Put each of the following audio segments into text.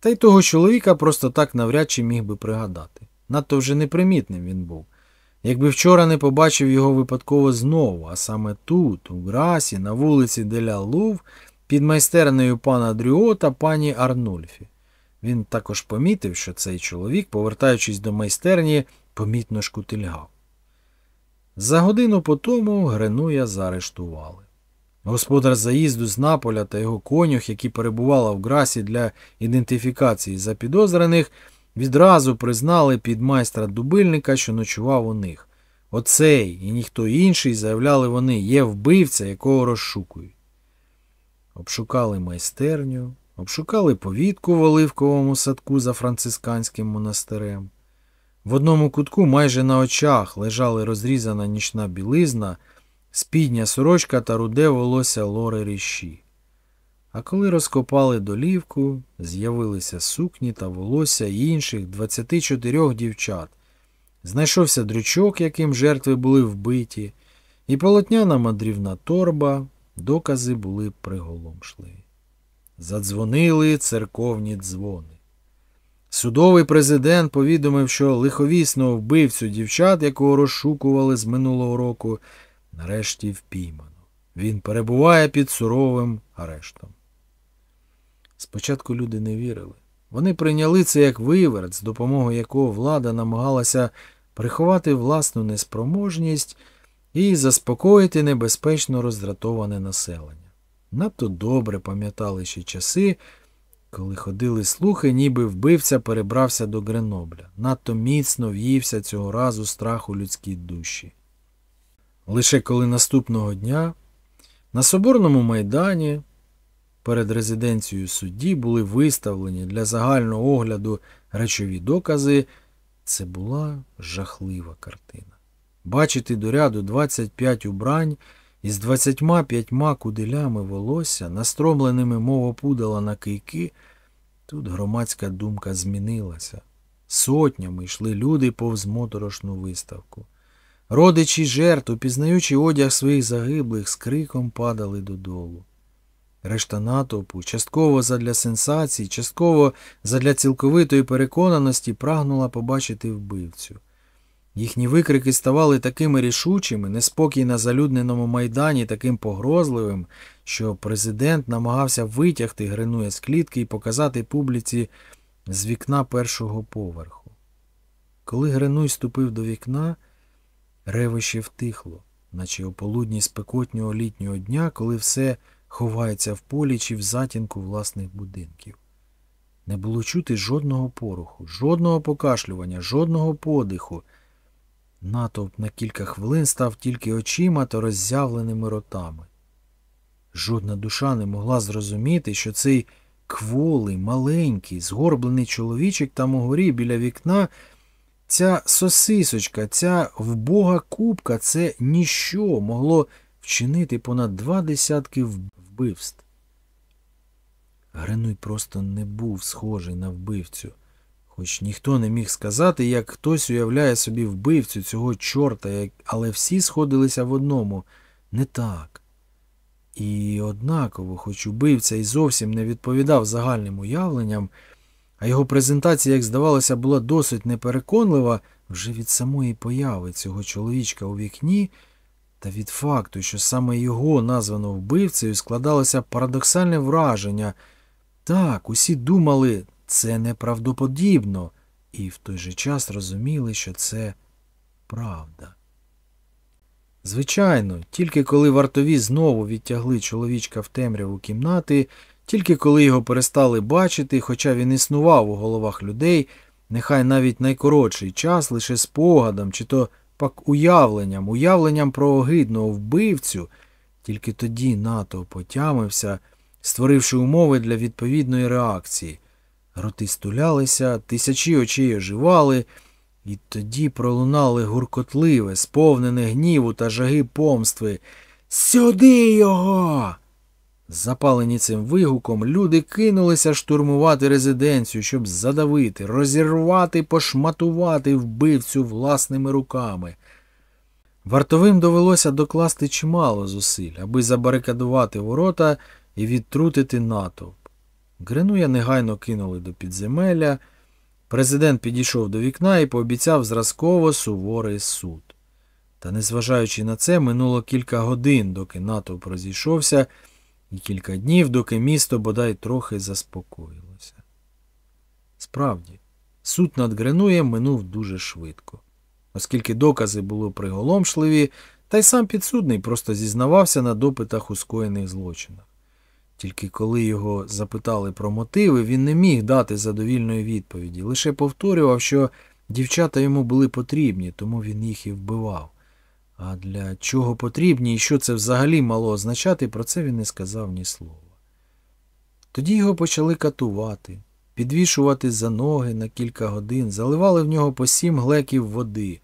Та й того чоловіка просто так навряд чи міг би пригадати. Надто вже непримітним він був. Якби вчора не побачив його випадково знову, а саме тут, у Грасі, на вулиці Деля Лув, під майстернею пана Дрюо та пані Арнульфі. Він також помітив, що цей чоловік, повертаючись до майстерні, помітно шкутильгав. За годину по тому Гренуя заарештували. Господар заїзду з Наполя та його конюх, які перебували в Грасі для ідентифікації запідозрених, відразу признали під майстра дубильника, що ночував у них. Оцей і ніхто інший, заявляли вони, є вбивця, якого розшукують. Обшукали майстерню, обшукали повітку в Оливковому садку за францисканським монастирем. В одному кутку майже на очах лежали розрізана нічна білизна, спідня сорочка та руде волосся лори ріщі. А коли розкопали долівку, з'явилися сукні та волосся інших 24 дівчат. Знайшовся дрючок, яким жертви були вбиті, і полотняна мандрівна торба, докази були приголомшливі. Задзвонили церковні дзвони. Судовий президент повідомив, що лиховісного вбивцю дівчат, якого розшукували з минулого року, нарешті впіймано. Він перебуває під суровим арештом. Спочатку люди не вірили. Вони прийняли це як виверт, з допомогою якого влада намагалася приховати власну неспроможність і заспокоїти небезпечно роздратоване населення. Надто добре пам'ятали ще часи, коли ходили слухи, ніби вбивця перебрався до Гренобля. Надто міцно в'ївся цього разу страх у людській душі. Лише коли наступного дня на Соборному майдані перед резиденцією судді були виставлені для загального огляду речові докази, це була жахлива картина. Бачити до ряду 25 убрань із 25 куделями волосся, настромленими мов опудала на кийки, тут громадська думка змінилася. Сотнями йшли люди повз моторошну виставку. Родичі жертв, упізнаючи одяг своїх загиблих, з криком падали додолу. Решта натовпу, частково задля сенсацій, частково задля цілковитої переконаності прагнула побачити вбивцю. Їхні викрики ставали такими рішучими, неспокій на залюдненому майдані таким погрозливим, що президент намагався витягти Гринуя з клітки і показати публіці з вікна першого поверху. Коли Гринуй ступив до вікна, ревище втихло, наче у полудні спекотнього літнього дня, коли все ховається в полі чи в затінку власних будинків. Не було чути жодного поруху, жодного покашлювання, жодного подиху. Натовп на кілька хвилин став тільки очима та роззявленими ротами. Жодна душа не могла зрозуміти, що цей кволий, маленький, згорблений чоловічок там угорі біля вікна, ця сосисочка, ця вбога кубка це ніщо могло вчинити понад два десятки вбивств. Гринуй просто не був схожий на вбивцю хоч ніхто не міг сказати, як хтось уявляє собі вбивцю цього чорта, але всі сходилися в одному не так. І однаково, хоч убивця і зовсім не відповідав загальним уявленням, а його презентація, як здавалося, була досить непереконлива вже від самої появи цього чоловічка у вікні, та від факту, що саме його названо вбивцею, складалося парадоксальне враження. Так, усі думали, це неправдоподібно, і в той же час розуміли, що це правда. Звичайно, тільки коли вартові знову відтягли чоловічка в темряву кімнати, тільки коли його перестали бачити, хоча він існував у головах людей, нехай навіть найкоротший час лише спогадом, чи то пак уявленням, уявленням про огидного вбивцю, тільки тоді НАТО потямився, створивши умови для відповідної реакції. Роти стулялися, тисячі очей оживали, і тоді пролунали гуркотливе, сповнене гніву та жаги помстви. Сюди його. Запалені цим вигуком, люди кинулися штурмувати резиденцію, щоб задавити, розірвати, пошматувати вбивцю власними руками. Вартовим довелося докласти чимало зусиль, аби забарикадувати ворота і відтрутити натовп. Гринуя негайно кинули до підземелля. Президент підійшов до вікна і пообіцяв зразково суворий суд. Та, незважаючи на це, минуло кілька годин, доки натовп розійшовся, і кілька днів, доки місто бодай трохи заспокоїлося. Справді, суд над Гренуєм минув дуже швидко, оскільки докази були приголомшливі, та й сам підсудний просто зізнавався на допитах у скоєних злочинах. Тільки коли його запитали про мотиви, він не міг дати задовільної відповіді, лише повторював, що дівчата йому були потрібні, тому він їх і вбивав. А для чого потрібні і що це взагалі мало означати, про це він не сказав ні слова. Тоді його почали катувати, підвішувати за ноги на кілька годин, заливали в нього по сім глеків води,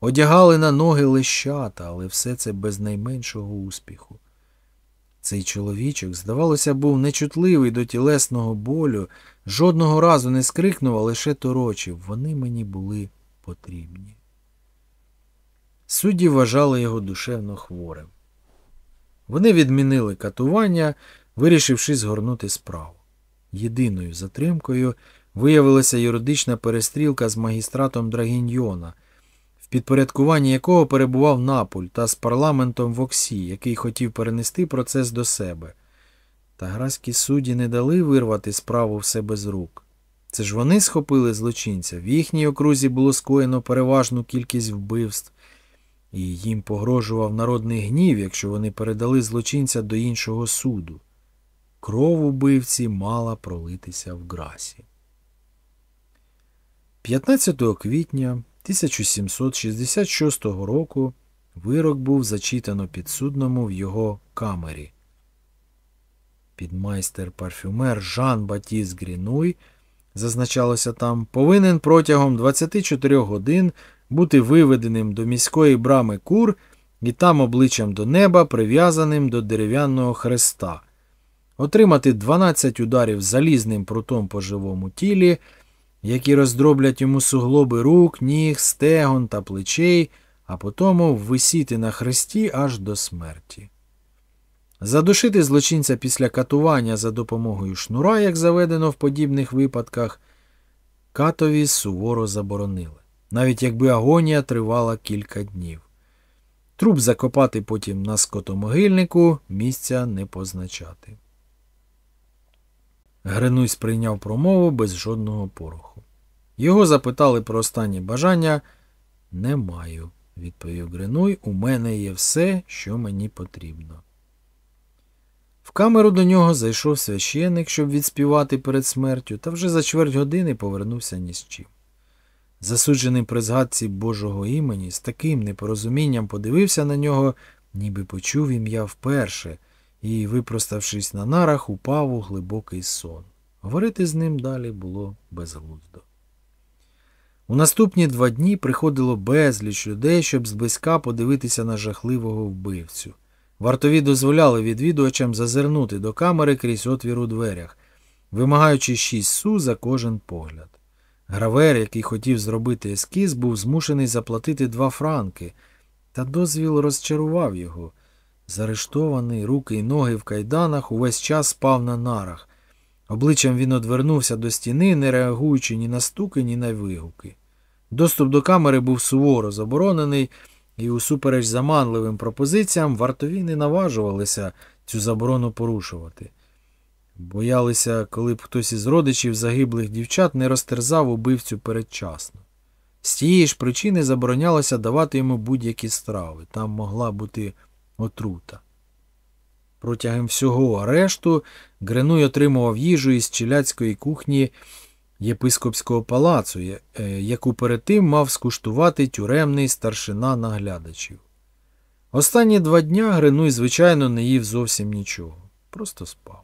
одягали на ноги лещата, але все це без найменшого успіху. Цей чоловічок, здавалося, був нечутливий до тілесного болю, жодного разу не скрикнув, а лише торочив. Вони мені були потрібні. Судді вважали його душевно хворим. Вони відмінили катування, вирішивши згорнути справу. Єдиною затримкою виявилася юридична перестрілка з магістратом Драгіньйона, в підпорядкуванні якого перебував Наполь та з парламентом в Оксі, який хотів перенести процес до себе. Та граські судді не дали вирвати справу в себе з рук. Це ж вони схопили злочинця. В їхній окрузі було скоєно переважну кількість вбивств, і їм погрожував народний гнів, якщо вони передали злочинця до іншого суду. Кров убивці мала пролитися в грасі. 15 квітня 1766 року вирок був зачитано підсудному в його камері. Підмайстер парфюмер Жан Батіс Грінуй, зазначалося там, повинен протягом 24 годин бути виведеним до міської брами кур і там обличчям до неба прив'язаним до дерев'яного хреста, отримати 12 ударів залізним прутом по живому тілі, які роздроблять йому суглоби рук, ніг, стегон та плечей, а потому висіти на хресті аж до смерті. Задушити злочинця після катування за допомогою шнура, як заведено в подібних випадках, катові суворо заборонили, навіть якби агонія тривала кілька днів. Труп закопати потім на скотомогильнику, місця не позначати. Гринуй сприйняв промову без жодного пороху. Його запитали про останні бажання. Не маю, відповів Гринуй, у мене є все, що мені потрібно. В камеру до нього зайшов священик, щоб відспівати перед смертю, та вже за чверть години повернувся ні з чим. Засуджений при згадці Божого імені з таким непорозумінням подивився на нього, ніби почув ім'я вперше, і, випроставшись на нарах, упав у глибокий сон. Говорити з ним далі було безглуздо. У наступні два дні приходило безліч людей, щоб зблизька подивитися на жахливого вбивцю. Вартові дозволяли відвідувачам зазирнути до камери крізь отвір у дверях, вимагаючи шість су за кожен погляд. Гравер, який хотів зробити ескіз, був змушений заплатити два франки, та дозвіл розчарував його. Заарештований, руки й ноги в кайданах, увесь час спав на нарах. Обличчям він одвернувся до стіни, не реагуючи ні на стуки, ні на вигуки. Доступ до камери був суворо заборонений, і, усупереч заманливим пропозиціям, вартові не наважувалися цю заборону порушувати. Боялися, коли б хтось із родичів загиблих дівчат не розтерзав убивцю передчасно. З тієї ж причини заборонялося давати йому будь-які страви, там могла бути отрута. Протягом всього арешту Гренуй отримував їжу із челяцької кухні єпископського палацу, е, яку перед тим мав скуштувати тюремний старшина наглядачів. Останні два дня Гринуй, звичайно, не їв зовсім нічого, просто спав.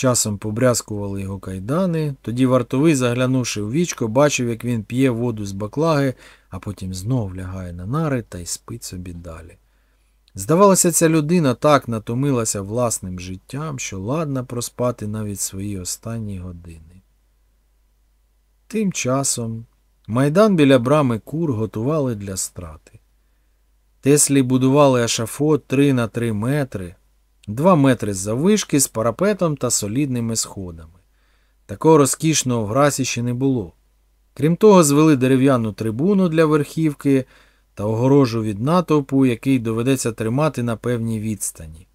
Часом побрязкували його кайдани, тоді вартовий, заглянувши у вічко, бачив, як він п'є воду з баклаги, а потім знов лягає на нари та й спить собі далі. Здавалося, ця людина так натомилася власним життям, що ладна проспати навіть свої останні години. Тим часом майдан біля брами кур готували для страти. Теслі будували ашафот 3 на 3 метри, Два метри заввишки з парапетом та солідними сходами. Такого розкішного в грасі ще не було. Крім того, звели дерев'яну трибуну для верхівки та огорожу від натовпу, який доведеться тримати на певній відстані.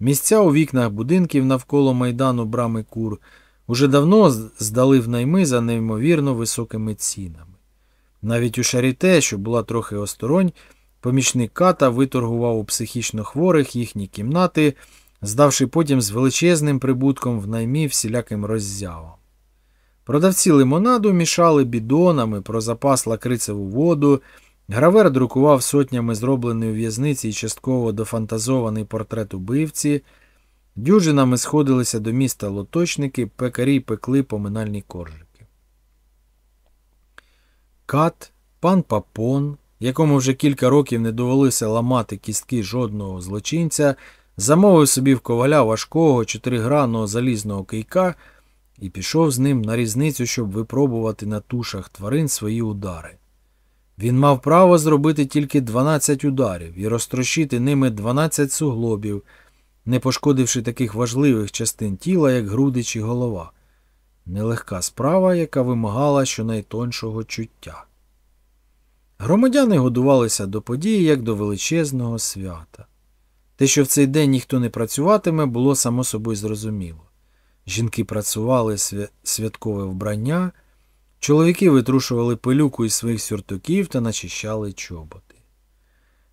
Місця у вікнах будинків навколо майдану брами кур уже давно здали в найми за неймовірно високими цінами. Навіть у Шаріте, що була трохи осторонь, помічник ката виторгував у психічно хворих їхні кімнати, здавши потім з величезним прибутком в наймі всіляким роззявам. Продавці лимонаду мішали бідонами про запас лакрицеву воду, гравер друкував сотнями зробленої в'язниці і частково дофантазований портрет убивці, дюжинами сходилися до міста лоточники, пекарі пекли поминальні коржики. Кат, пан Папон, якому вже кілька років не довелося ламати кістки жодного злочинця, замовив собі в коваля важкого чотиригранного залізного кийка і пішов з ним на різницю, щоб випробувати на тушах тварин свої удари. Він мав право зробити тільки 12 ударів і розтрощити ними 12 суглобів, не пошкодивши таких важливих частин тіла, як груди чи голова. Нелегка справа, яка вимагала щонайтоншого чуття. Громадяни годувалися до події, як до величезного свята. Те, що в цей день ніхто не працюватиме, було само собою зрозуміло. Жінки працювали святкове вбрання, чоловіки витрушували пилюку із своїх сюртуків та начищали чоботи.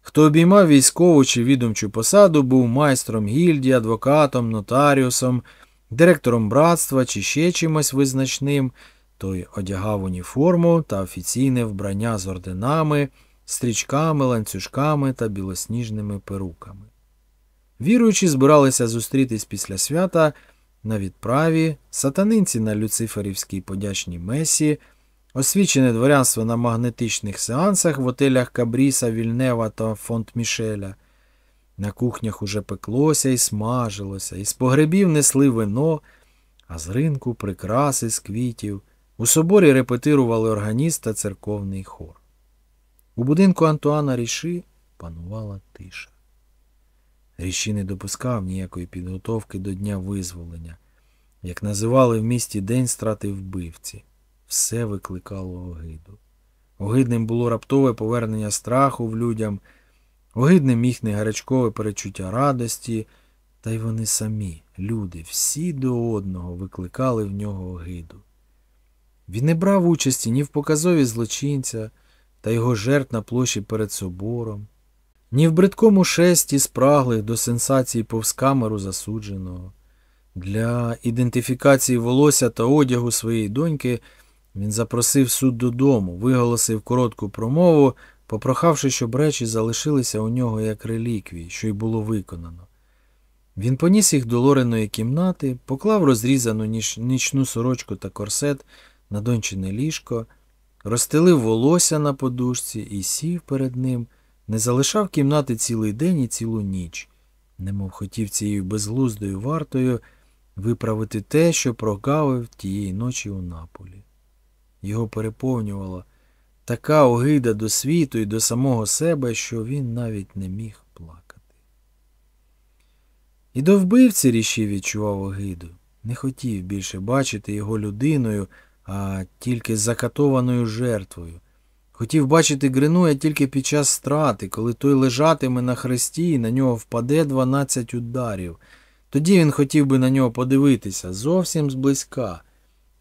Хто обіймав військову чи відомчу посаду, був майстром гільдії, адвокатом, нотаріусом, директором братства чи ще чимось визначним, той одягав уніформу та офіційне вбрання з орденами, стрічками, ланцюжками та білосніжними перуками. Віруючі збиралися зустрітись після свята на відправі, сатанинці на люциферівській подячній месі, освічене дворянство на магнетичних сеансах в отелях Кабріса, Вільнева та Фонт Мішеля. На кухнях уже пеклося і смажилося, із погребів несли вино, а з ринку прикраси з квітів. У соборі репетирували органіст та церковний хор. У будинку Антуана Ріши панувала тиша. Ріші не допускав ніякої підготовки до Дня визволення, як називали в місті День страти вбивці. Все викликало огиду. Огидним було раптове повернення страху в людям, огидним їхнє гарячкове перечуття радості, та й вони самі, люди, всі до одного викликали в нього огиду. Він не брав участі ні в показові злочинця та його жертв на площі перед собором, ні в бридкому шесті спраглих до сенсації повз камеру засудженого. Для ідентифікації волосся та одягу своєї доньки він запросив суд додому, виголосив коротку промову, попрохавши, щоб речі залишилися у нього як реліквії, що й було виконано. Він поніс їх до Лореної кімнати, поклав розрізану ніч... нічну сорочку та корсет на дончине ліжко, розстелив волосся на подушці і сів перед ним, не залишав кімнати цілий день і цілу ніч, немов хотів цією безглуздою вартою виправити те, що прогавив тієї ночі у наполі. Його переповнювала така огида до світу і до самого себе, що він навіть не міг плакати. І до вбивці ріші відчував огиду, не хотів більше бачити його людиною, а тільки закатованою жертвою. Хотів бачити Гринуя тільки під час страти, коли той лежатиме на хресті і на нього впаде дванадцять ударів. Тоді він хотів би на нього подивитися зовсім зблизька.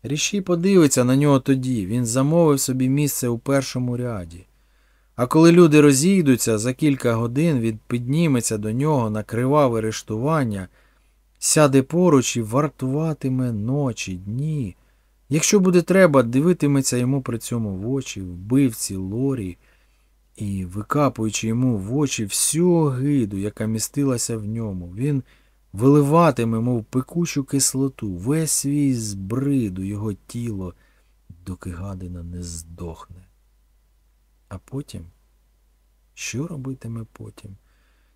Ріші подивиться на нього тоді, він замовив собі місце у першому ряді. А коли люди розійдуться, за кілька годин він підніметься до нього на криваве рештування, сяде поруч і вартуватиме ночі, дні. Якщо буде треба, дивитиметься йому при цьому в очі, вбивці лорі, і, викапуючи йому в очі всю огиду, яка містилася в ньому, він виливатиме, мов пекучу кислоту, весь свій збриду його тіло, доки гадина не здохне. А потім, що робитиме потім?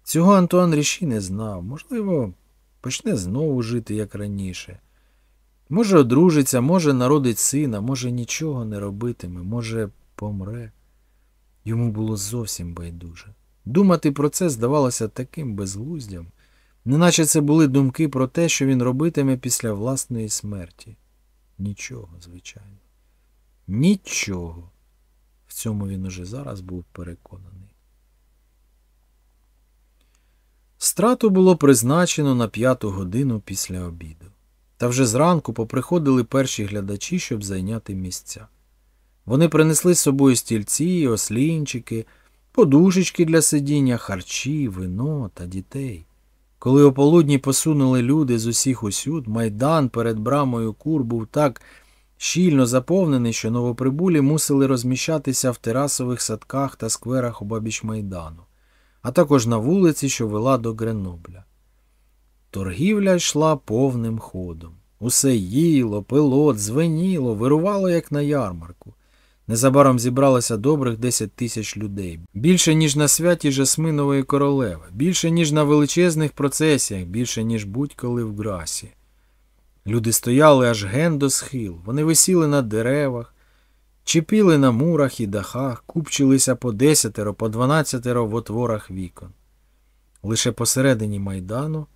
Цього Антуан Ріші не знав. Можливо, почне знову жити, як раніше. Може, одружиться, може, народить сина, може, нічого не робитиме, може, помре. Йому було зовсім байдуже. Думати про це здавалося таким безглуздям. неначе це були думки про те, що він робитиме після власної смерті. Нічого, звичайно. Нічого. В цьому він уже зараз був переконаний. Страту було призначено на п'яту годину після обіду. Та вже зранку поприходили перші глядачі, щоб зайняти місця. Вони принесли з собою стільці, ослінчики, подушечки для сидіння, харчі, вино та дітей. Коли ополудні посунули люди з усіх усюд, майдан перед брамою кур був так щільно заповнений, що новоприбулі мусили розміщатися в терасових садках та скверах обабіч майдану, а також на вулиці, що вела до Гренобля. Торгівля йшла повним ходом. Усе їло, пило, дзвеніло, вирувало, як на ярмарку. Незабаром зібралося добрих 10 тисяч людей. Більше, ніж на святі Жасминової королеви, більше, ніж на величезних процесіях, більше, ніж будь-коли в Грасі. Люди стояли аж ген до схил, вони висіли на деревах, чіпіли на мурах і дахах, купчилися по десятеро, по дванадцятеро в отворах вікон. Лише посередині майдану,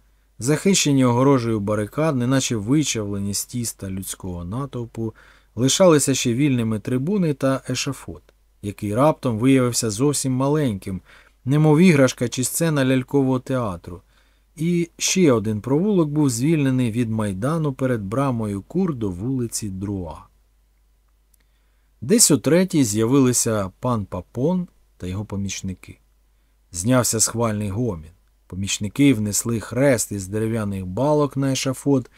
захищені огорожею барикад, неначе вичавлені з тіста людського натовпу, лишалися ще вільними трибуни та ешафот, який раптом виявився зовсім маленьким, немов іграшка чи сцена лялькового театру. І ще один провулок був звільнений від майдану перед брамою кур до вулиці Друа. Десь у третій з'явилися пан Папон та його помічники. Знявся схвальний гомін. Помічники внесли хрест із дерев'яних балок на ешафот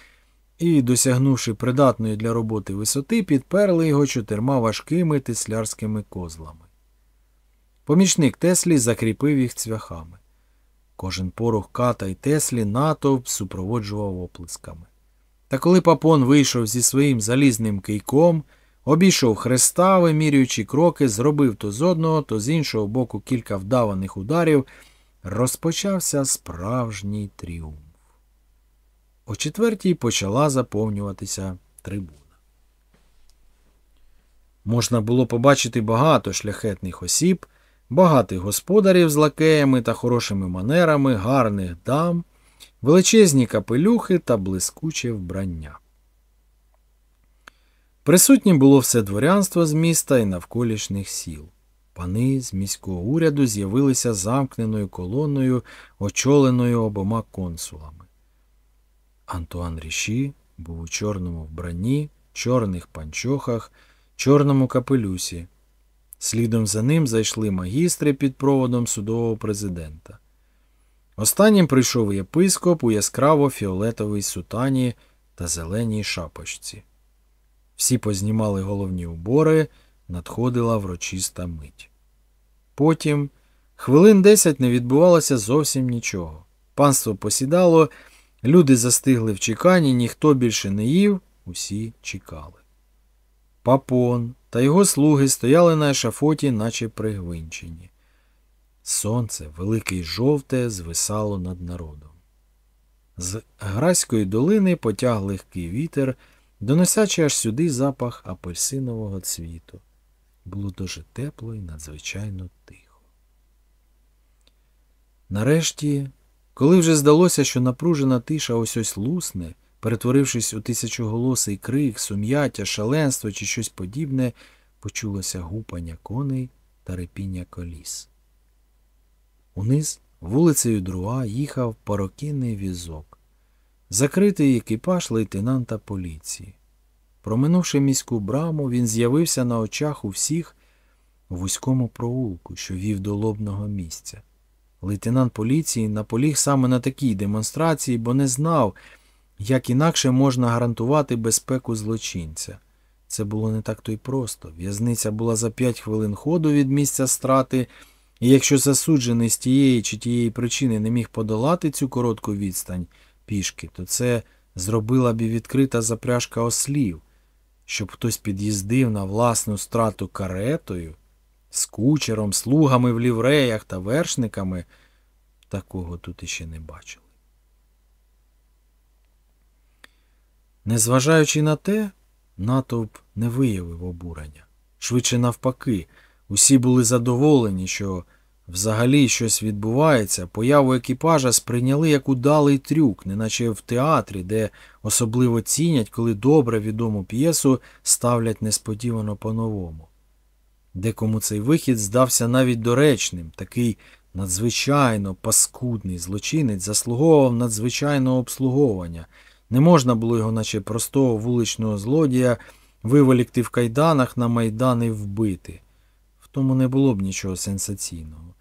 і, досягнувши придатної для роботи висоти, підперли його чотирма важкими тислярськими козлами. Помічник Теслі закріпив їх цвяхами. Кожен порух ката й Теслі натовп супроводжував оплесками. Та коли папон вийшов зі своїм залізним кийком, обійшов хреста, вимірюючи кроки, зробив то з одного, то з іншого боку кілька вдаваних ударів, розпочався справжній тріумф. О четвертій почала заповнюватися трибуна. Можна було побачити багато шляхетних осіб, багатих господарів з лакеями та хорошими манерами, гарних дам, величезні капелюхи та блискуче вбрання. Присутнім було все дворянство з міста і навколишніх сіл. Пани з міського уряду з'явилися замкненою колоною, очоленою обома консулами. Антуан Ріші був у чорному вбранні, чорних панчохах, чорному капелюсі. Слідом за ним зайшли магістри під проводом судового президента. Останнім прийшов єпископ у яскраво фіолетовій сутані та зеленій шапочці. Всі познімали головні убори, надходила врочиста мить. Потім хвилин десять не відбувалося зовсім нічого. Панство посідало, люди застигли в чеканні, ніхто більше не їв, усі чекали. Папон та його слуги стояли на ешафоті, наче пригвинчені. Сонце, велике й жовте, звисало над народом. З Граської долини потяг легкий вітер, доносячи аж сюди запах апельсинового цвіту. Було дуже тепло і надзвичайно тихо. Нарешті, коли вже здалося, що напружена тиша ось ось лусне, перетворившись у тисячоголосий крик, сум'яття, шаленство чи щось подібне, почулося гупання коней та репіння коліс. Униз вулицею Друа їхав парокінний візок, закритий екіпаж лейтенанта поліції. Проминувши міську браму, він з'явився на очах у всіх у вузькому проулку, що вів до лобного місця. Лейтенант поліції наполіг саме на такій демонстрації, бо не знав, як інакше можна гарантувати безпеку злочинця. Це було не так то й просто. В'язниця була за п'ять хвилин ходу від місця страти, і якщо засуджений з тієї чи тієї причини не міг подолати цю коротку відстань пішки, то це зробила б і відкрита запряжка ослів, щоб хтось під'їздив на власну страту каретою, з кучером, слугами в лівреях та вершниками, такого тут іще не бачили. Незважаючи на те, натовп не виявив обурення. Швидше навпаки, усі були задоволені, що взагалі щось відбувається, появу екіпажа сприйняли як удалий трюк, неначе в театрі, де особливо цінять, коли добре відому п'єсу ставлять несподівано по-новому. Декому цей вихід здався навіть доречним, такий надзвичайно паскудний злочинець заслуговував надзвичайного обслуговування. Не можна було його, наче простого вуличного злодія, виволікти в кайданах на майдан і вбити. В тому не було б нічого сенсаційного.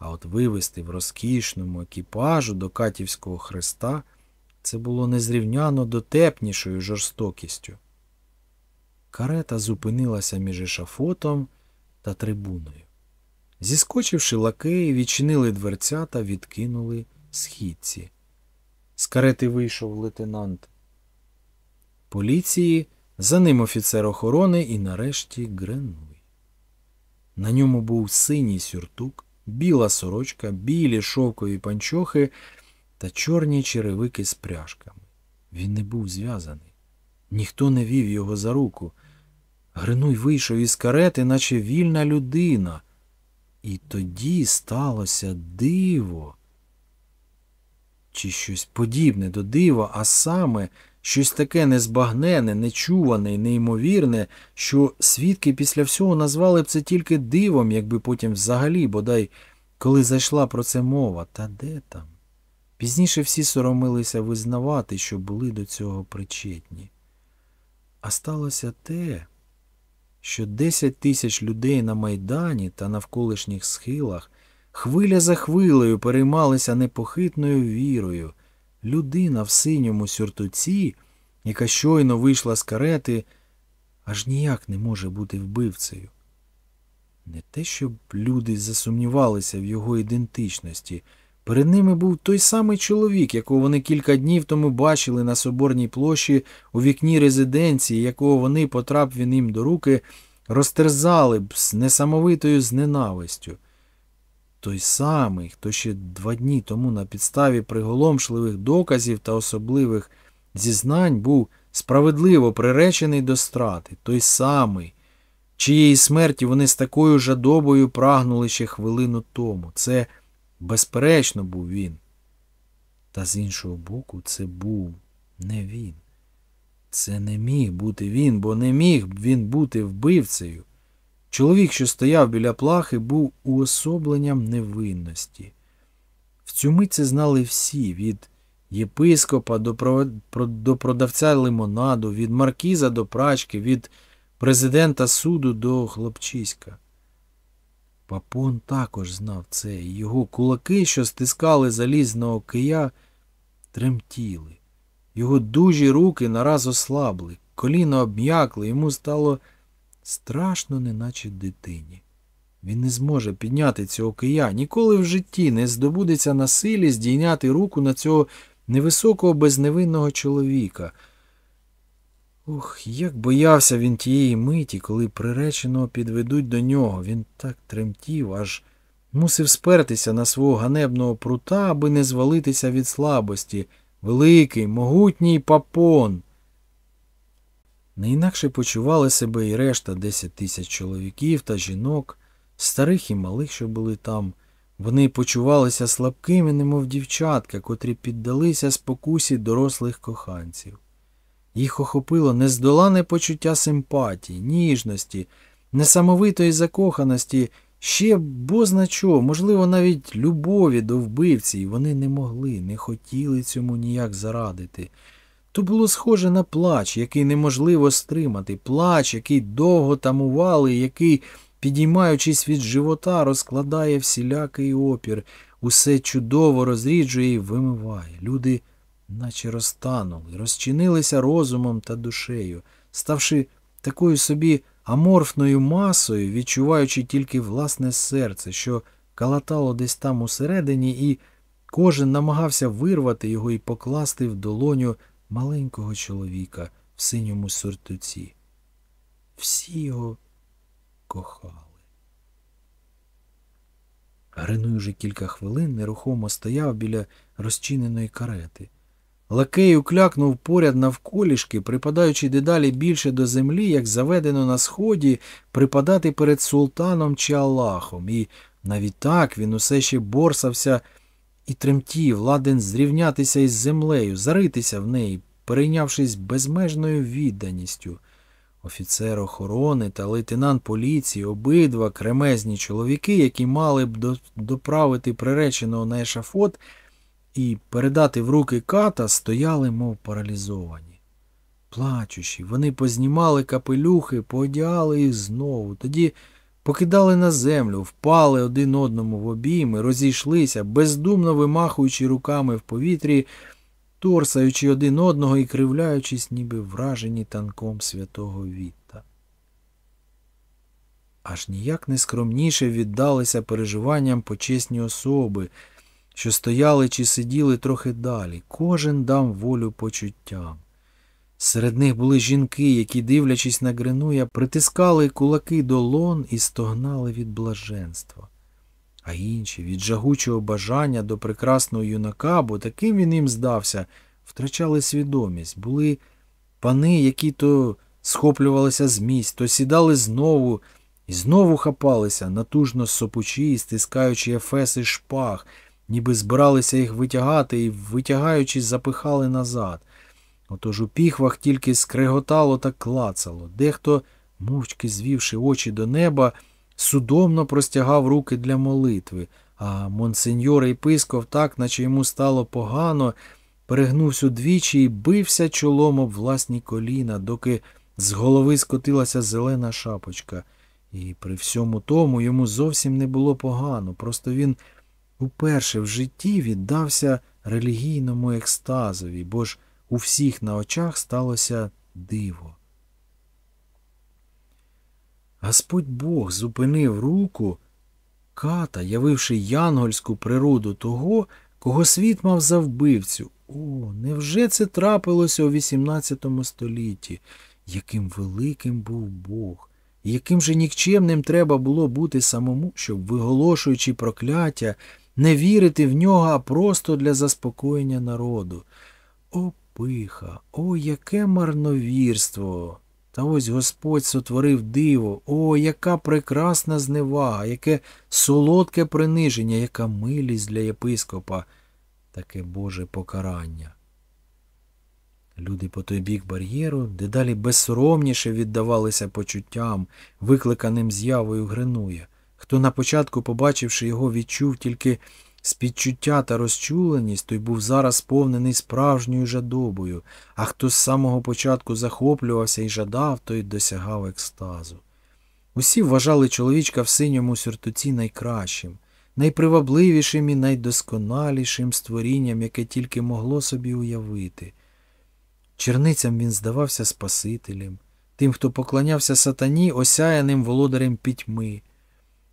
А от вивезти в розкішному екіпажу до Катівського хреста це було незрівняно дотепнішою жорстокістю. Карета зупинилася між ешафотом та трибуною. Зіскочивши лакеї, відчинили дверця та відкинули східці. З карети вийшов лейтенант поліції, за ним офіцер охорони і нарешті Гренуй. На ньому був синій сюртук, біла сорочка, білі шовкові панчохи та чорні черевики з пряжками. Він не був зв'язаний. Ніхто не вів його за руку. Гринуй вийшов із карети, наче вільна людина. І тоді сталося диво. Чи щось подібне до дива, а саме щось таке незбагнене, нечуване і неймовірне, що свідки після всього назвали б це тільки дивом, якби потім взагалі, бодай, коли зайшла про це мова, та де там? Пізніше всі соромилися визнавати, що були до цього причетні. А сталося те, що десять тисяч людей на Майдані та навколишніх схилах хвиля за хвилею переймалися непохитною вірою. Людина в синьому сюртуці, яка щойно вийшла з карети, аж ніяк не може бути вбивцею. Не те, щоб люди засумнівалися в його ідентичності. Перед ними був той самий чоловік, якого вони кілька днів тому бачили на Соборній площі у вікні резиденції, якого вони, потрап він їм до руки, розтерзали б з несамовитою зненавистю. Той самий, хто ще два дні тому на підставі приголомшливих доказів та особливих зізнань був справедливо приречений до страти, той самий, чиєї смерті вони з такою жадобою прагнули ще хвилину тому. Це Безперечно, був він. Та з іншого боку, це був не він. Це не міг бути він, бо не міг він бути вбивцею. Чоловік, що стояв біля плахи, був уособленням невинності. В цю мить це знали всі від єпископа до, продавця лимонаду, від маркіза до прачки, від президента суду до хлопчиська. Папон також знав це, і його кулаки, що стискали залізного кия, тремтіли. Його дужі руки нараз ослабли, коліна обм'якли, йому стало страшно, неначе дитині. Він не зможе підняти цього кия, ніколи в житті не здобудеться на силі здійняти руку на цього невисокого безневинного чоловіка. Ох, як боявся він тієї миті, коли приреченого підведуть до нього. Він так тремтів, аж мусив спертися на свого ганебного прута, аби не звалитися від слабості. Великий, могутній папон. Не інакше почували себе і решта десять тисяч чоловіків та жінок, старих і малих, що були там. Вони почувалися слабкими, немов дівчатка, котрі піддалися спокусі дорослих коханців. Їх охопило нездолане почуття симпатії, ніжності, несамовитої закоханості, ще бозна чого, можливо, навіть любові до вбивці, і вони не могли, не хотіли цьому ніяк зарадити. То було схоже на плач, який неможливо стримати, плач, який довго тамували, який, підіймаючись від живота, розкладає всілякий опір, усе чудово розріджує і вимиває. Люди наче розтанули, розчинилися розумом та душею, ставши такою собі аморфною масою, відчуваючи тільки власне серце, що калатало десь там усередині, і кожен намагався вирвати його і покласти в долоню маленького чоловіка в синьому сюртуці. Всі його кохали. Гринуй уже кілька хвилин нерухомо стояв біля розчиненої карети. Лакей уклякнув поряд навколішки, припадаючи дедалі більше до землі, як заведено на сході, припадати перед султаном чи Аллахом, і Навіть так він усе ще борсався і тремтів, ладен зрівнятися із землею, заритися в неї, перейнявшись безмежною відданістю. Офіцер охорони та лейтенант поліції, обидва кремезні чоловіки, які мали б до- доправити приреченого на ешафот і передати в руки ката, стояли, мов паралізовані. Плачучі, вони познімали капелюхи, поодягали їх знову, тоді покидали на землю, впали один одному в обійми, розійшлися, бездумно вимахуючи руками в повітрі, торсаючи один одного і кривляючись, ніби вражені танком святого Вітта. Аж ніяк не скромніше віддалися переживанням почесні особи, що стояли чи сиділи трохи далі. Кожен дав волю почуттям. Серед них були жінки, які, дивлячись на Гринуя, притискали кулаки до лон і стогнали від блаженства. А інші від жагучого бажання до прекрасного юнака, бо таким він їм здався, втрачали свідомість. Були пани, які то схоплювалися з місць, то сідали знову і знову хапалися, натужно сопучі, стискаючи ефеси шпаг, ніби збиралися їх витягати і, витягаючись, запихали назад. Отож у піхвах тільки скреготало та клацало. Дехто, мовчки звівши очі до неба, судомно простягав руки для молитви, а монсеньор єпископ так, наче йому стало погано, перегнувся двічі і бився чолом об власні коліна, доки з голови скотилася зелена шапочка. І при всьому тому йому зовсім не було погано, просто він уперше в житті віддався релігійному екстазові, бо ж у всіх на очах сталося диво. Господь Бог зупинив руку ката, явивши янгольську природу того, кого світ мав за вбивцю. О, невже це трапилося у XVIII столітті? Яким великим був Бог, і яким же нікчемним треба було бути самому, щоб, виголошуючи прокляття, не вірити в нього, а просто для заспокоєння народу. О, пиха, о, яке марновірство! Та ось Господь сотворив диво, о, яка прекрасна зневага, яке солодке приниження, яка милість для єпископа, таке Боже покарання. Люди по той бік бар'єру дедалі безсоромніше віддавалися почуттям, викликаним з'явою Гринуя. Хто на початку, побачивши його, відчув тільки спідчуття та розчуленість, той був зараз сповнений справжньою жадобою, а хто з самого початку захоплювався і жадав, той досягав екстазу. Усі вважали чоловічка в синьому сюртуці найкращим, найпривабливішим і найдосконалішим створінням, яке тільки могло собі уявити. Черницям він здавався Спасителем, тим, хто поклонявся сатані, осяяним володарем пітьми,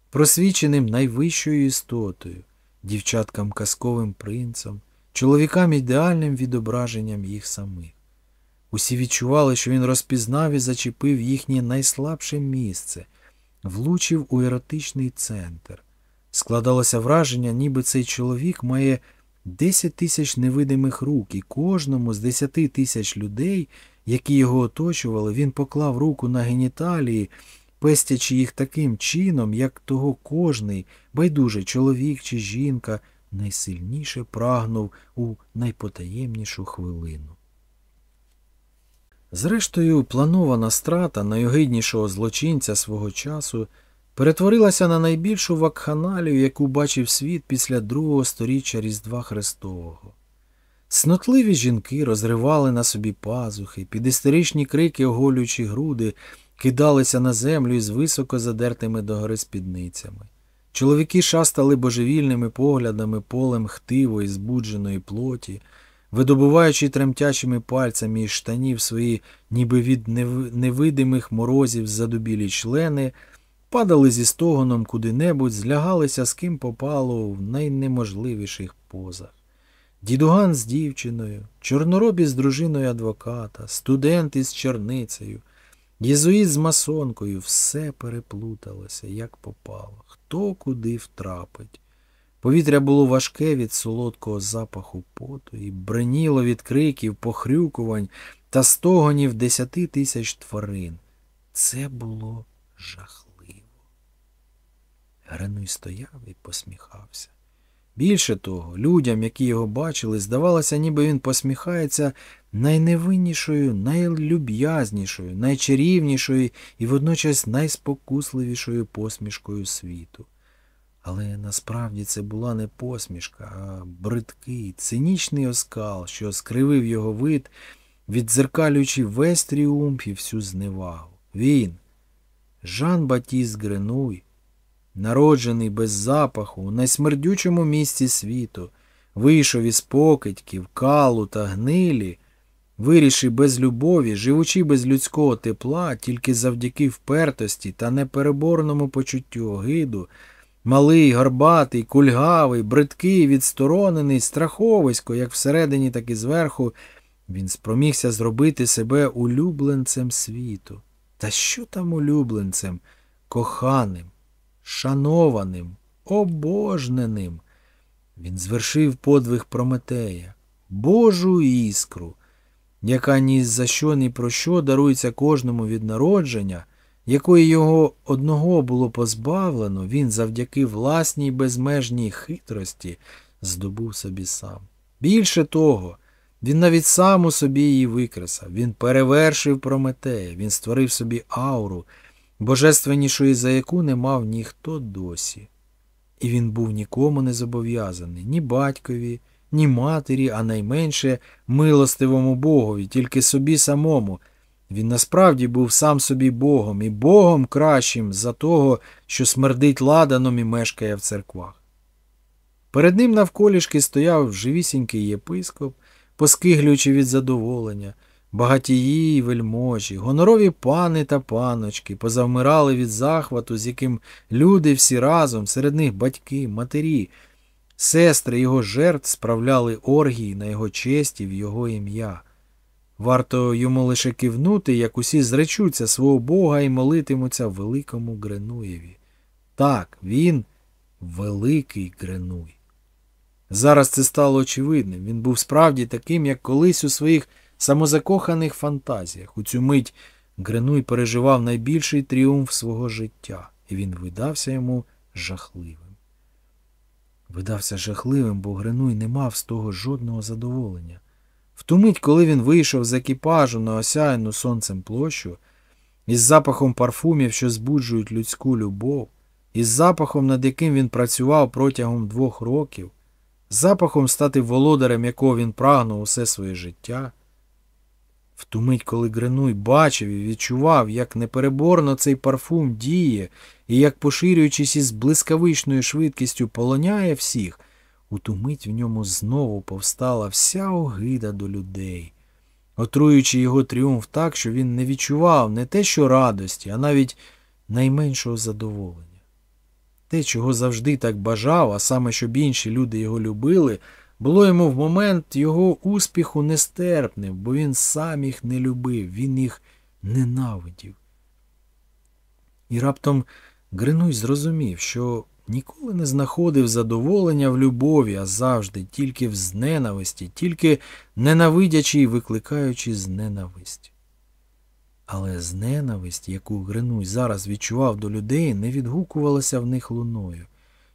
просвіченим найвищою істотою, дівчаткам казковим принцем, чоловікам ідеальним відображенням їх самих. Усі відчували, що він розпізнав і зачепив їхнє найслабше місце, влучив у еротичний центр. Складалося враження, ніби цей чоловік має десять тисяч невидимих рук, і кожному з десяти тисяч людей, які його оточували, він поклав руку на геніталії, пестячи їх таким чином, як того кожний, байдуже чоловік чи жінка, найсильніше прагнув у найпотаємнішу хвилину. Зрештою, планована страта найогиднішого злочинця свого часу перетворилася на найбільшу вакханалію, яку бачив світ після другого сторіччя Різдва Христового. Снотливі жінки розривали на собі пазухи, під істеричні крики, оголюючи груди, кидалися на землю із високо задертими догори спідницями. Чоловіки шастали божевільними поглядами полем хтивої, збудженої плоті, видобуваючи тремтячими пальцями із штанів свої, ніби від невидимих морозів задубілі члени, падали зі стогоном куди-небудь, злягалися з ким попало в найнеможливіших позах. Дідуган з дівчиною, чорноробі з дружиною адвоката, студент із черницею, єзуїт з масонкою, все переплуталося, як попало, хто куди втрапить. Повітря було важке від солодкого запаху поту і бреніло від криків, похрюкувань та стогонів десяти тисяч тварин. Це було жахливо. Гренуй стояв і посміхався. Більше того, людям, які його бачили, здавалося, ніби він посміхається найневиннішою, найлюб'язнішою, найчарівнішою і водночас найспокусливішою посмішкою світу. Але насправді це була не посмішка, а бридкий, цинічний оскал, що скривив його вид, віддзеркалюючи весь тріумф і всю зневагу. Він, Жан Батіст Гренуй, народжений без запаху у найсмердючому місці світу, вийшов із покидьків, калу та гнилі, вирішив без любові, живучи без людського тепла, тільки завдяки впертості та непереборному почуттю огиду, малий, горбатий, кульгавий, бридкий, відсторонений, страховисько, як всередині, так і зверху, він спромігся зробити себе улюбленцем світу. Та що там улюбленцем, коханим, шанованим, обожненим? Він звершив подвиг Прометея, Божу іскру, яка ні за що, ні про що дарується кожному від народження, якої його одного було позбавлено, він завдяки власній безмежній хитрості здобув собі сам. Більше того, він навіть сам у собі її викресав, він перевершив Прометея, він створив собі ауру, божественнішої, за яку не мав ніхто досі. І він був нікому не зобов'язаний, ні батькові, ні матері, а найменше милостивому Богові, тільки собі самому. Він насправді був сам собі Богом і Богом кращим за того, що смердить ладаном і мешкає в церквах. Перед ним навколішки стояв живісінький єпископ, поскиглюючи від задоволення, багатії й вельможі, гонорові пани та паночки позавмирали від захвату, з яким люди всі разом, серед них батьки, матері, сестри його жертв справляли оргії на його честь і в його ім'я. Варто йому лише кивнути, як усі зречуться свого Бога і молитимуться великому Гренуєві. Так, він великий Гренуй. Зараз це стало очевидним. Він був справді таким, як колись у своїх самозакоханих фантазіях. У цю мить Гренуй переживав найбільший тріумф свого життя, і він видався йому жахливим. Видався жахливим, бо Гренуй не мав з того жодного задоволення. В ту мить, коли він вийшов з екіпажу на осяяну сонцем площу, із запахом парфумів, що збуджують людську любов, із запахом, над яким він працював протягом двох років, запахом стати володарем, якого він прагнув усе своє життя. В ту мить, коли Гренуй бачив і відчував, як непереборно цей парфум діє і як, поширюючись із блискавичною швидкістю, полоняє всіх, у ту мить в ньому знову повстала вся огида до людей, отруючи його тріумф так, що він не відчував не те, що радості, а навіть найменшого задоволення. Те, чого завжди так бажав, а саме, щоб інші люди його любили, було йому в момент його успіху нестерпним, бо він сам їх не любив, він їх ненавидів. І раптом Гринуй зрозумів, що ніколи не знаходив задоволення в любові, а завжди тільки в зненависті, тільки ненавидячи і викликаючи зненависть. Але зненависть, яку Гринуй зараз відчував до людей, не відгукувалася в них луною.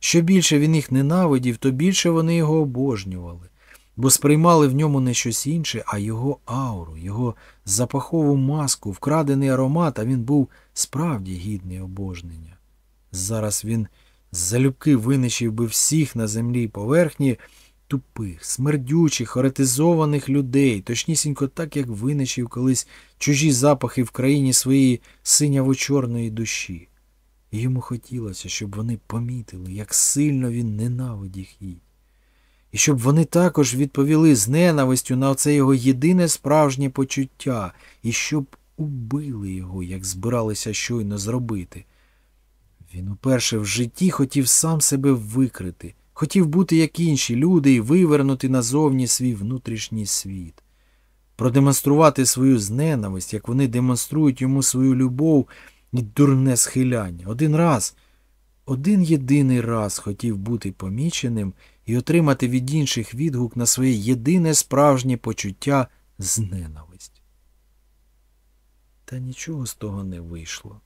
Що більше він їх ненавидів, то більше вони його обожнювали, бо сприймали в ньому не щось інше, а його ауру, його запахову маску, вкрадений аромат, а він був справді гідний обожнення. Зараз він залюбки винищив би всіх на землі поверхні тупих, смердючих, оретизованих людей, точнісінько так, як винищив колись чужі запахи в країні своєї синяво-чорної душі. І йому хотілося, щоб вони помітили, як сильно він ненавидів їх. І щоб вони також відповіли з ненавистю на оце його єдине справжнє почуття, і щоб убили його, як збиралися щойно зробити. Він уперше в житті хотів сам себе викрити, хотів бути як інші люди і вивернути назовні свій внутрішній світ, продемонструвати свою зненависть, як вони демонструють йому свою любов і дурне схиляння. Один раз, один єдиний раз хотів бути поміченим і отримати від інших відгук на своє єдине справжнє почуття зненависть. Та нічого з того не вийшло.